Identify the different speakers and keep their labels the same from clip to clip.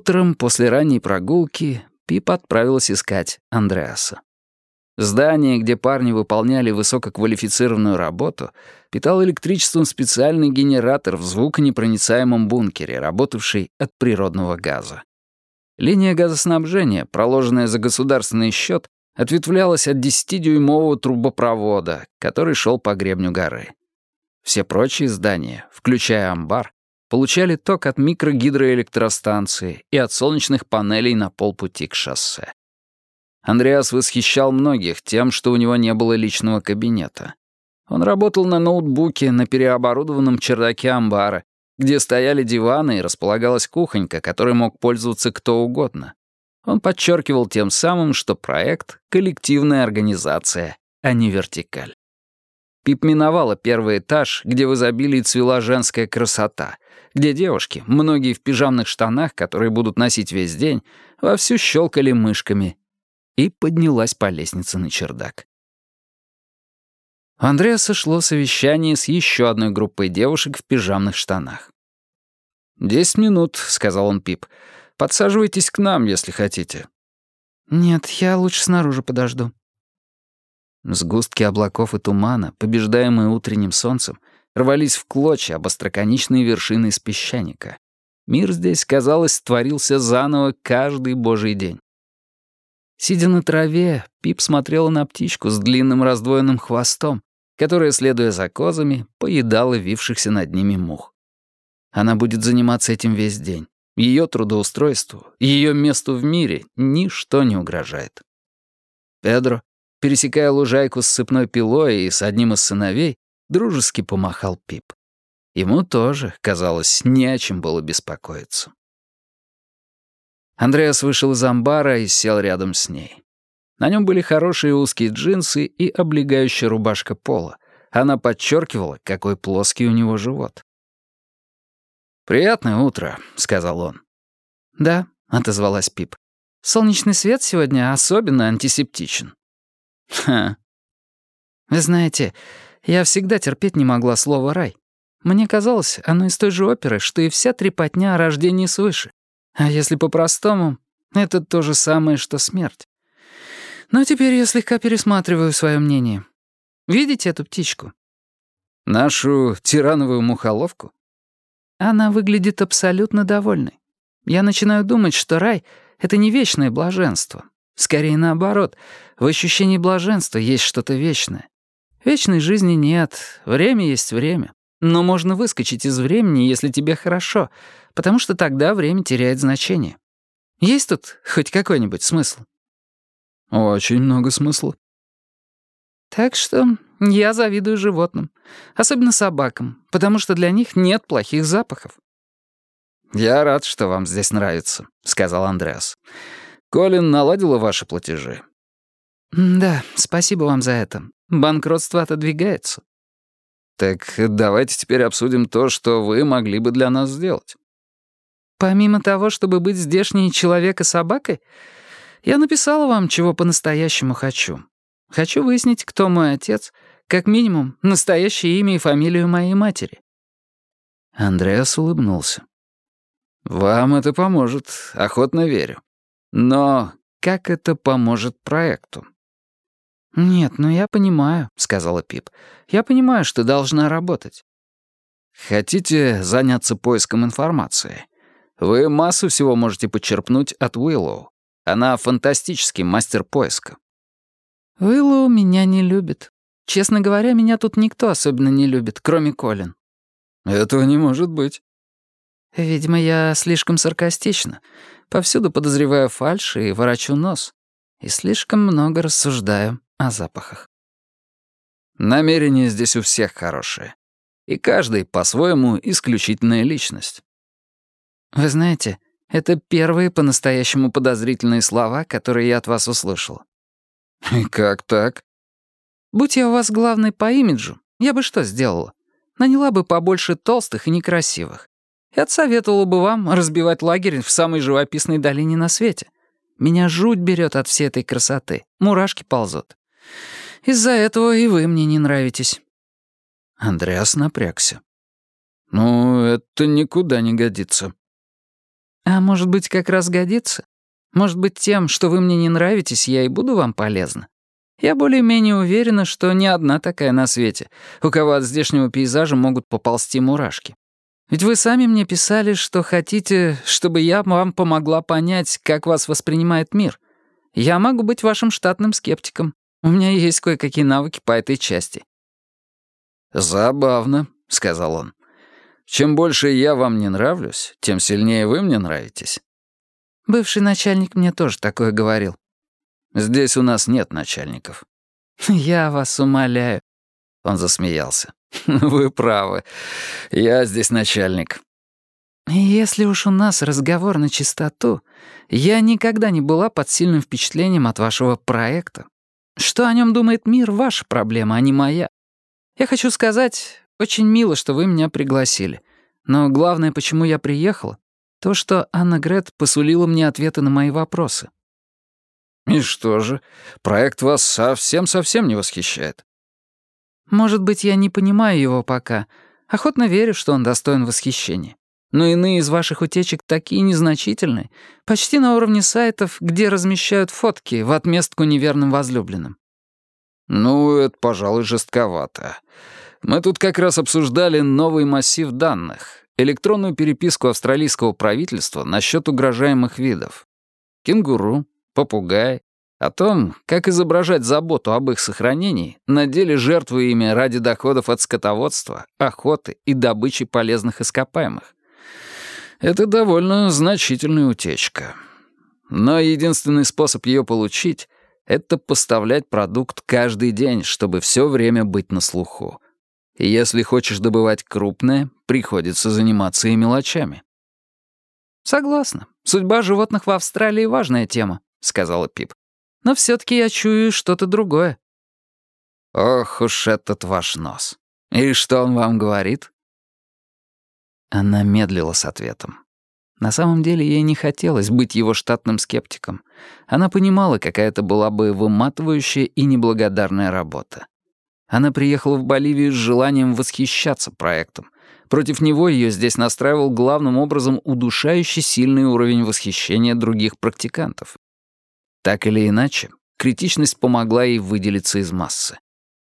Speaker 1: Утром, после ранней прогулки, Пип отправилась искать Андреаса. Здание, где парни выполняли высококвалифицированную работу, питал электричеством специальный генератор в звуконепроницаемом бункере, работавший от природного газа. Линия газоснабжения, проложенная за государственный счет, ответвлялась от 10-дюймового трубопровода, который шел по гребню горы. Все прочие здания, включая амбар, получали ток от микрогидроэлектростанции и от солнечных панелей на полпути к шоссе. Андреас восхищал многих тем, что у него не было личного кабинета. Он работал на ноутбуке на переоборудованном чердаке амбара, где стояли диваны и располагалась кухонька, которой мог пользоваться кто угодно. Он подчеркивал тем самым, что проект — коллективная организация, а не вертикаль. Пип миновала первый этаж, где в изобилии цвела женская красота, где девушки, многие в пижамных штанах, которые будут носить весь день, вовсю щелкали мышками, и поднялась по лестнице на чердак. У Андреаса шло совещание с еще одной группой девушек в пижамных штанах. «Десять минут», — сказал он Пип. «Подсаживайтесь к нам, если хотите».
Speaker 2: «Нет, я лучше снаружи подожду».
Speaker 1: Сгустки облаков и тумана, побеждаемые утренним солнцем, рвались в клочья об остроконечные вершины из песчаника. Мир здесь, казалось, творился заново каждый божий день. Сидя на траве, Пип смотрела на птичку с длинным раздвоенным хвостом, которая, следуя за козами, поедала вившихся над ними мух. Она будет заниматься этим весь день. Ее трудоустройству, ее месту в мире ничто не угрожает. Педро, пересекая лужайку с цепной пилой и с одним из сыновей, дружески помахал Пип. Ему тоже, казалось, не о чем было беспокоиться. Андреас вышел из амбара и сел рядом с ней. На нем были хорошие узкие джинсы и облегающая рубашка пола. Она подчеркивала, какой плоский у него живот. «Приятное утро», — сказал он.
Speaker 2: «Да», — отозвалась Пип. «Солнечный свет сегодня особенно антисептичен».
Speaker 1: «Ха».
Speaker 2: «Вы знаете, я всегда терпеть не могла слово «рай». Мне казалось, оно из той же оперы, что и вся трепотня о рождении свыше. А если по-простому, это то же самое, что смерть. Но теперь я слегка пересматриваю свое мнение. Видите эту птичку?
Speaker 1: Нашу тирановую мухоловку?
Speaker 2: Она выглядит абсолютно довольной. Я начинаю думать, что рай — это не вечное блаженство. Скорее наоборот, в ощущении блаженства есть что-то вечное. Вечной жизни нет, время есть время. Но можно выскочить из времени, если тебе хорошо, потому что тогда время теряет значение. Есть тут хоть какой-нибудь смысл?
Speaker 1: Очень много смысла.
Speaker 2: Так что я завидую животным, особенно собакам, потому что для них нет плохих запахов.
Speaker 1: «Я рад, что вам здесь нравится», — сказал Андреас. «Колин наладила ваши платежи?»
Speaker 2: «Да, спасибо вам за это. Банкротство отодвигается».
Speaker 1: «Так давайте теперь обсудим то, что вы могли бы для нас сделать».
Speaker 2: «Помимо того, чтобы быть здешней человека собакой, я написала вам, чего по-настоящему хочу. Хочу выяснить, кто мой отец, как минимум, настоящее имя и фамилию моей матери».
Speaker 1: Андреас улыбнулся. «Вам это поможет, охотно верю. Но как это поможет проекту?»
Speaker 2: «Нет, ну я понимаю», — сказала Пип. «Я понимаю, что должна работать».
Speaker 1: «Хотите заняться поиском информации? Вы массу всего можете почерпнуть от Уиллоу. Она фантастический мастер поиска».
Speaker 2: «Уиллоу меня не любит. Честно говоря, меня тут никто особенно не любит, кроме Колин».
Speaker 1: «Этого не может быть».
Speaker 2: «Видимо, я слишком саркастична. Повсюду подозреваю фальшь и ворочу нос. И слишком много рассуждаю о запахах».
Speaker 1: Намерения здесь у всех хорошие. И каждый, по-своему, исключительная личность.
Speaker 2: Вы знаете, это первые по-настоящему подозрительные слова, которые я от вас услышал.
Speaker 1: И как так?
Speaker 2: Будь я у вас главной по имиджу, я бы что сделала? Наняла бы побольше толстых и некрасивых. И отсоветовала бы вам разбивать лагерь в самой живописной долине на свете. Меня жуть берет от всей этой красоты. Мурашки ползут. Из-за этого и вы мне не нравитесь».
Speaker 1: Андреас напрягся. «Ну, это никуда не годится».
Speaker 2: А может быть, как раз годится? Может быть, тем, что вы мне не нравитесь, я и буду вам полезна? Я более-менее уверена, что не одна такая на свете, у кого от здешнего пейзажа могут поползти мурашки. Ведь вы сами мне писали, что хотите, чтобы я вам помогла понять, как вас воспринимает мир. Я могу быть вашим штатным скептиком. У меня есть кое-какие навыки по этой части».
Speaker 1: «Забавно», — сказал он. «Чем больше я вам не нравлюсь, тем сильнее вы мне нравитесь».
Speaker 2: Бывший начальник мне тоже такое говорил.
Speaker 1: Здесь у нас нет начальников».
Speaker 2: «Я вас умоляю».
Speaker 1: Он засмеялся. «Вы правы. Я здесь начальник».
Speaker 2: «Если уж у нас разговор на чистоту, я никогда не была под сильным впечатлением от вашего проекта. Что о нем думает мир — ваша проблема, а не моя. Я хочу сказать, очень мило, что вы меня пригласили. Но главное, почему я приехала, то, что Анна Грет посулила мне ответы на мои вопросы.
Speaker 1: «И что же, проект вас совсем-совсем не восхищает?»
Speaker 2: «Может быть, я не понимаю его пока. Охотно верю, что он достоин восхищения. Но иные из ваших утечек такие незначительные, почти на уровне сайтов, где размещают фотки в отместку неверным возлюбленным».
Speaker 1: «Ну, это, пожалуй, жестковато. Мы тут как раз обсуждали новый массив данных, электронную переписку австралийского правительства насчет угрожаемых видов. Кенгуру, попугай, о том, как изображать заботу об их сохранении, на деле жертвуя ими ради доходов от скотоводства, охоты и добычи полезных ископаемых. Это довольно значительная утечка. Но единственный способ ее получить — это поставлять продукт каждый день, чтобы все время быть на слуху. И если хочешь добывать крупное, приходится заниматься и мелочами.
Speaker 2: Согласна. Судьба животных в Австралии — важная тема. — сказала Пип. «Но все-таки я чую что-то другое».
Speaker 1: «Ох уж этот ваш нос. И что он вам говорит?»
Speaker 2: Она медлила с ответом. На самом деле ей не хотелось быть его штатным скептиком. Она понимала, какая это была бы выматывающая и неблагодарная работа. Она приехала в Боливию с желанием восхищаться проектом. Против него ее здесь настраивал главным образом удушающий сильный уровень восхищения других практикантов. Так или иначе, критичность помогла ей выделиться из массы.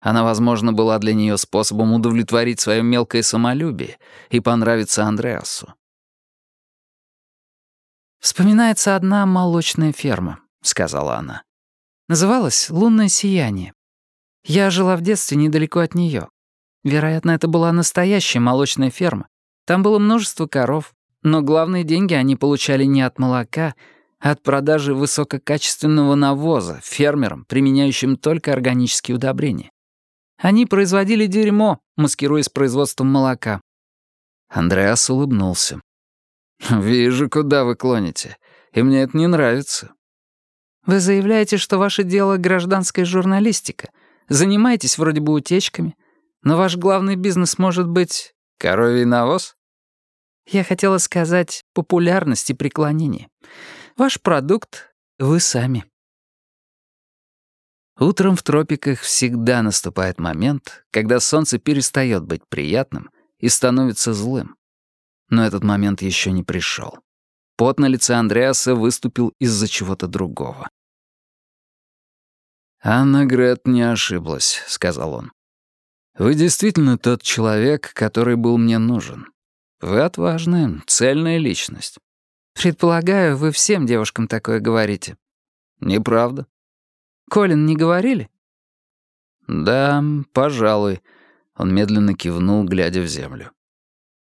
Speaker 2: Она, возможно, была для нее способом удовлетворить свое мелкое самолюбие и понравиться Андреасу. «Вспоминается одна молочная ферма», — сказала она. «Называлась «Лунное сияние». Я жила в детстве недалеко от нее. Вероятно, это была настоящая молочная ферма. Там было множество коров, но главные деньги они получали не от молока, от продажи высококачественного навоза фермерам, применяющим только органические удобрения. Они производили дерьмо, маскируясь производством молока. Андреас улыбнулся. «Вижу, куда вы клоните, и мне это не нравится». «Вы заявляете, что ваше дело — гражданская журналистика. Занимаетесь вроде бы утечками, но ваш главный бизнес может быть...» «Коровий навоз?» Я хотела сказать популярность и преклонение. Ваш продукт — вы сами. Утром в тропиках всегда наступает момент, когда солнце перестает быть приятным и становится злым. Но этот момент еще не пришел. Пот на лице Андреаса выступил из-за чего-то другого. «Анна Грет не ошиблась», — сказал он. «Вы действительно тот человек, который был мне нужен. Вы отважная, цельная личность. Предполагаю, вы всем девушкам такое говорите. Неправда. Колин не говорили? Да, пожалуй. Он медленно кивнул, глядя в землю.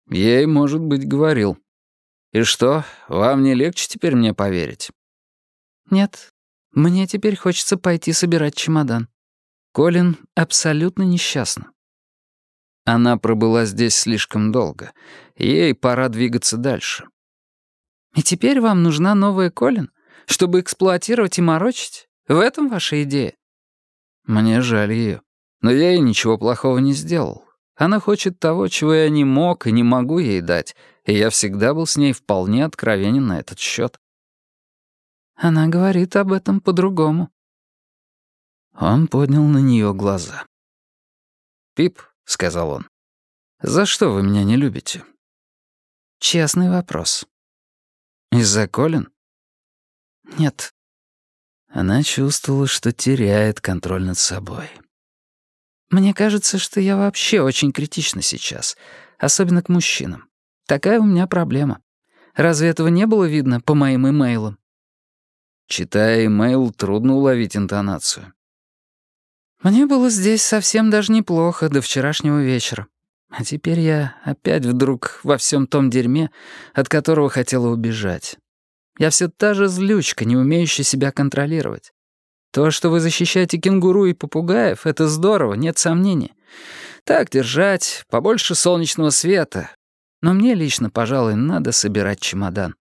Speaker 2: Ей, может быть, говорил. И что, вам не легче теперь мне поверить? Нет, мне теперь хочется пойти собирать чемодан. Колин абсолютно несчастна. Она пробыла здесь слишком долго. Ей пора двигаться дальше. И теперь вам нужна новая Колин, чтобы эксплуатировать и морочить? В этом ваша идея? Мне жаль ее. Но я ей ничего плохого не сделал. Она хочет того, чего я не мог и не могу ей дать, и я всегда был с ней вполне откровенен на этот счет. Она говорит об этом по-другому. Он поднял на нее глаза. «Пип», — сказал он, — «за что вы меня не любите?» «Честный вопрос.
Speaker 1: Из-за Колин?
Speaker 2: Нет.
Speaker 1: Она чувствовала, что теряет контроль над собой.
Speaker 2: Мне кажется, что я вообще очень критична сейчас, особенно к мужчинам. Такая у меня проблема. Разве этого не было видно по моим имейлам?
Speaker 1: Читая имейл, трудно уловить интонацию.
Speaker 2: Мне было здесь совсем даже неплохо до вчерашнего вечера. А теперь я опять вдруг во всем том дерьме, от которого хотела убежать. Я все та же злючка, не умеющая себя контролировать. То, что вы защищаете кенгуру и попугаев, это здорово, нет сомнений. Так держать, побольше солнечного света. Но мне лично, пожалуй, надо собирать чемодан.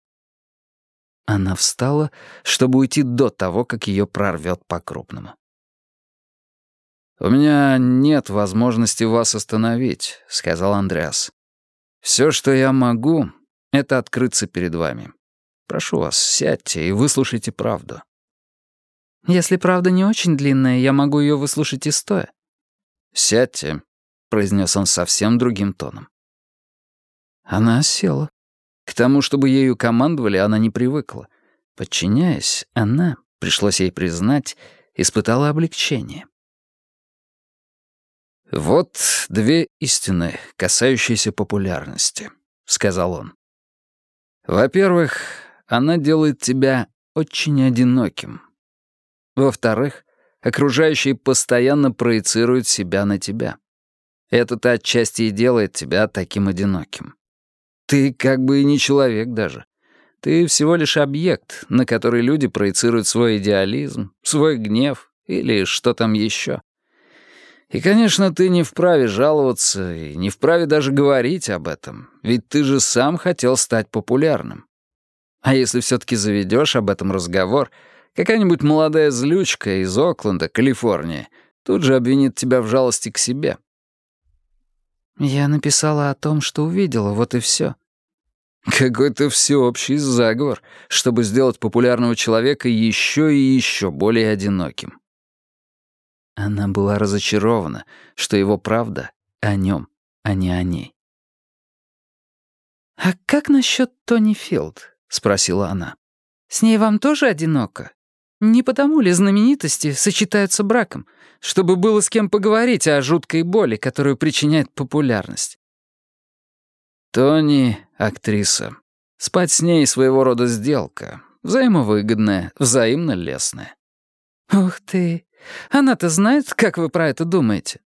Speaker 1: Она встала, чтобы уйти до того, как ее прорвет по-крупному. «У меня нет возможности вас остановить», — сказал Андреас. «Все, что я могу, — это открыться перед вами. Прошу вас, сядьте и выслушайте правду».
Speaker 2: «Если правда не очень длинная, я могу ее выслушать и стоя».
Speaker 1: «Сядьте», — произнес он совсем другим тоном. Она села. К тому, чтобы ею командовали, она не привыкла. Подчиняясь, она, пришлось ей признать, испытала облегчение. «Вот две истины, касающиеся популярности», — сказал он. «Во-первых, она делает тебя очень одиноким. Во-вторых, окружающие постоянно проецируют себя на тебя. Это-то отчасти и делает тебя таким одиноким. Ты как бы и не человек даже. Ты всего лишь объект, на который люди проецируют свой идеализм, свой гнев или что там еще. И, конечно, ты не вправе жаловаться и не вправе даже говорить об этом, ведь ты же сам хотел стать популярным. А если все-таки заведешь об этом разговор, какая-нибудь молодая злючка из Окленда, Калифорния, тут же обвинит тебя в жалости к себе.
Speaker 2: Я написала о том, что увидела, вот и все.
Speaker 1: Какой-то всеобщий заговор, чтобы сделать популярного человека еще и еще более одиноким. Она была разочарована, что его правда о нем, а не о ней.
Speaker 2: «А как насчет Тони Филд?» — спросила она. «С ней вам тоже одиноко? Не потому ли знаменитости сочетаются браком, чтобы было с кем поговорить о жуткой боли, которую причиняет популярность?»
Speaker 1: Тони — актриса. Спать с ней своего рода сделка. Взаимовыгодная, взаимно лестная.
Speaker 2: «Ух ты! Она-то знает, как вы про это думаете?»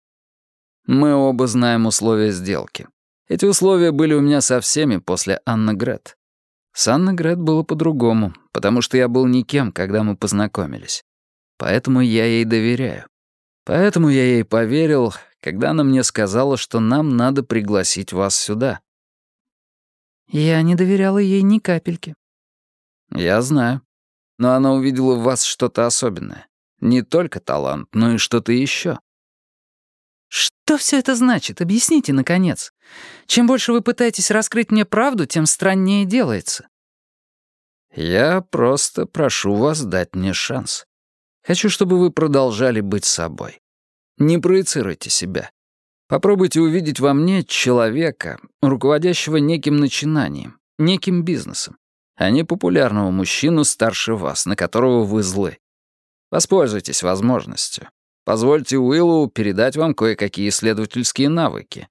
Speaker 1: Мы оба знаем условия сделки. Эти условия были у меня со всеми после Анны Грет. С Анной Грет было по-другому, потому что я был никем, когда мы познакомились. Поэтому я ей доверяю. Поэтому я ей поверил, когда она мне сказала, что нам надо пригласить вас сюда.
Speaker 2: Я не доверяла ей ни капельки.
Speaker 1: Я знаю. Но она увидела в вас что-то особенное. Не только талант, но и что-то еще.
Speaker 2: Что все это значит? Объясните, наконец. Чем больше вы пытаетесь раскрыть мне правду, тем страннее делается.
Speaker 1: Я просто прошу вас дать мне шанс. Хочу, чтобы вы продолжали быть собой. Не проецируйте себя. Попробуйте увидеть во мне человека, руководящего неким начинанием, неким бизнесом, а не популярного мужчину старше вас, на которого вы злы. Воспользуйтесь возможностью. Позвольте Уиллу передать вам кое-какие исследовательские навыки.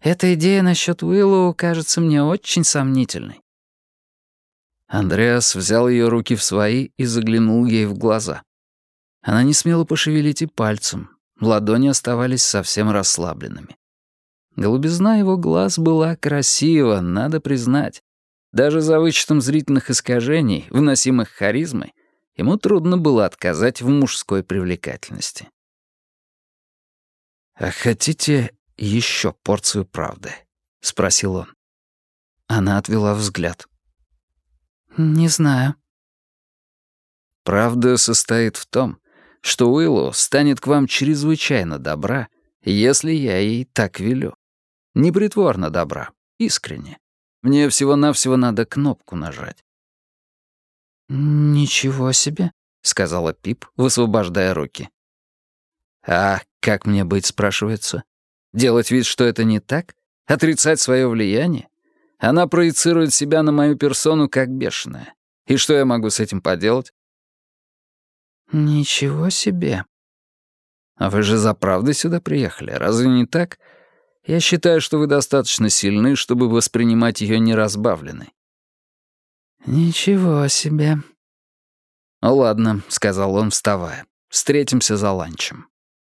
Speaker 2: Эта идея насчет Уиллу кажется мне очень сомнительной.
Speaker 1: Андреас взял ее руки в свои и заглянул ей в глаза. Она не смела пошевелить и пальцем. Ладони оставались совсем расслабленными. Голубизна его глаз была красива, надо признать. Даже за вычетом зрительных искажений, вносимых харизмой, Ему трудно было отказать в мужской привлекательности. «А хотите еще порцию правды?» — спросил он. Она отвела взгляд.
Speaker 2: «Не знаю».
Speaker 1: «Правда состоит в том, что Уиллу станет к вам чрезвычайно добра, если я ей так велю. Непритворно добра, искренне. Мне всего-навсего надо кнопку нажать.
Speaker 2: «Ничего себе», —
Speaker 1: сказала Пип, высвобождая руки. «А как мне быть?» — спрашивается. «Делать вид, что это не так? Отрицать свое влияние? Она проецирует себя на мою персону как бешеная. И что я могу с этим поделать?
Speaker 2: Ничего себе.
Speaker 1: А вы же за правдой сюда приехали, разве не так? Я считаю, что вы достаточно сильны, чтобы воспринимать ее неразбавленной.
Speaker 2: Ничего себе.
Speaker 1: «Ну ладно», — сказал он, вставая. «Встретимся за ланчем».